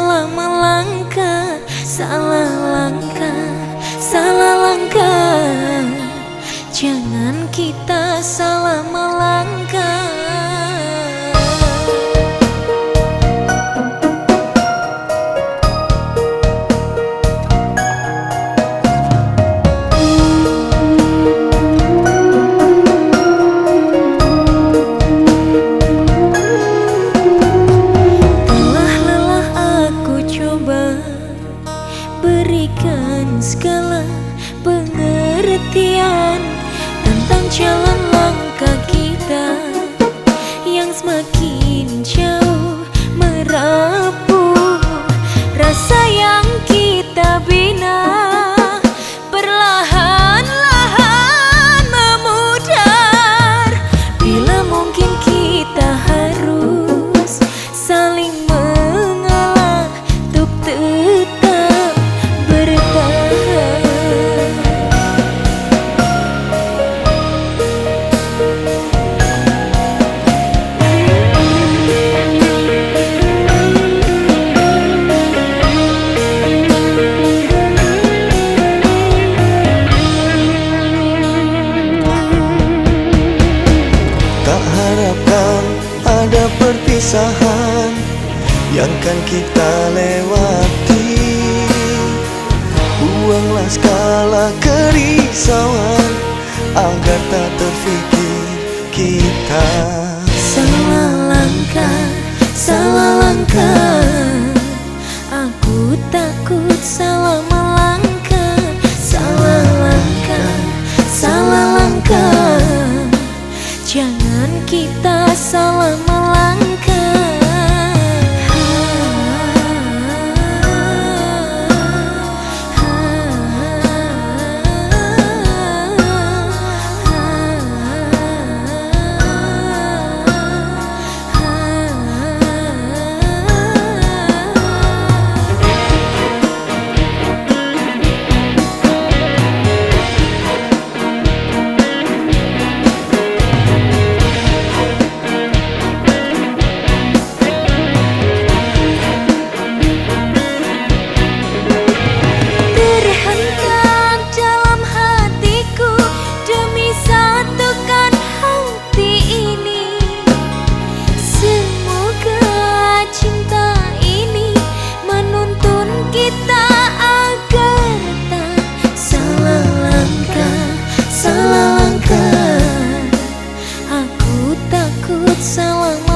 salah melangkah Salah langkah, salah langkah. Jangan kita salah melangkah. segala pengertian tentang jalan yang kan kita lewati. Buanglah skala kerisauan agar tak terfikir kita. Salah langkah, salah langkah. Aku takut salah salah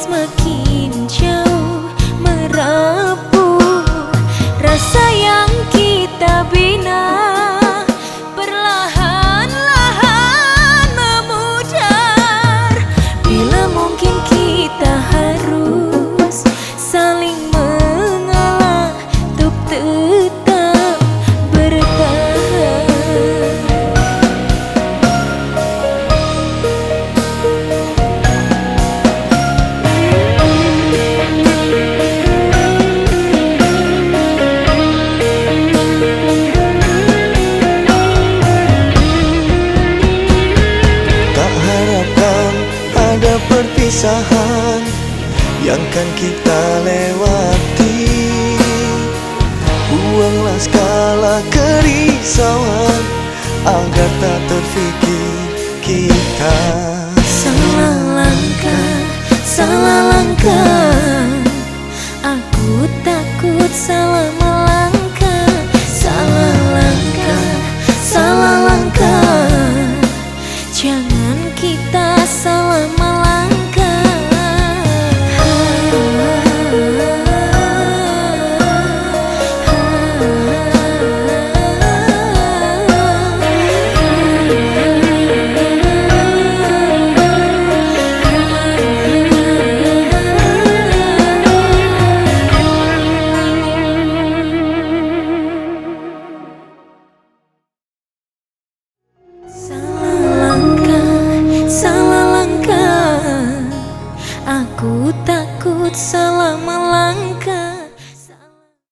mesma que perpisahan yang kan kita lewati. Buanglah skala kerisauan agar tak terfikir kita. Salah langkah, salah langkah. Aku takut salah Some.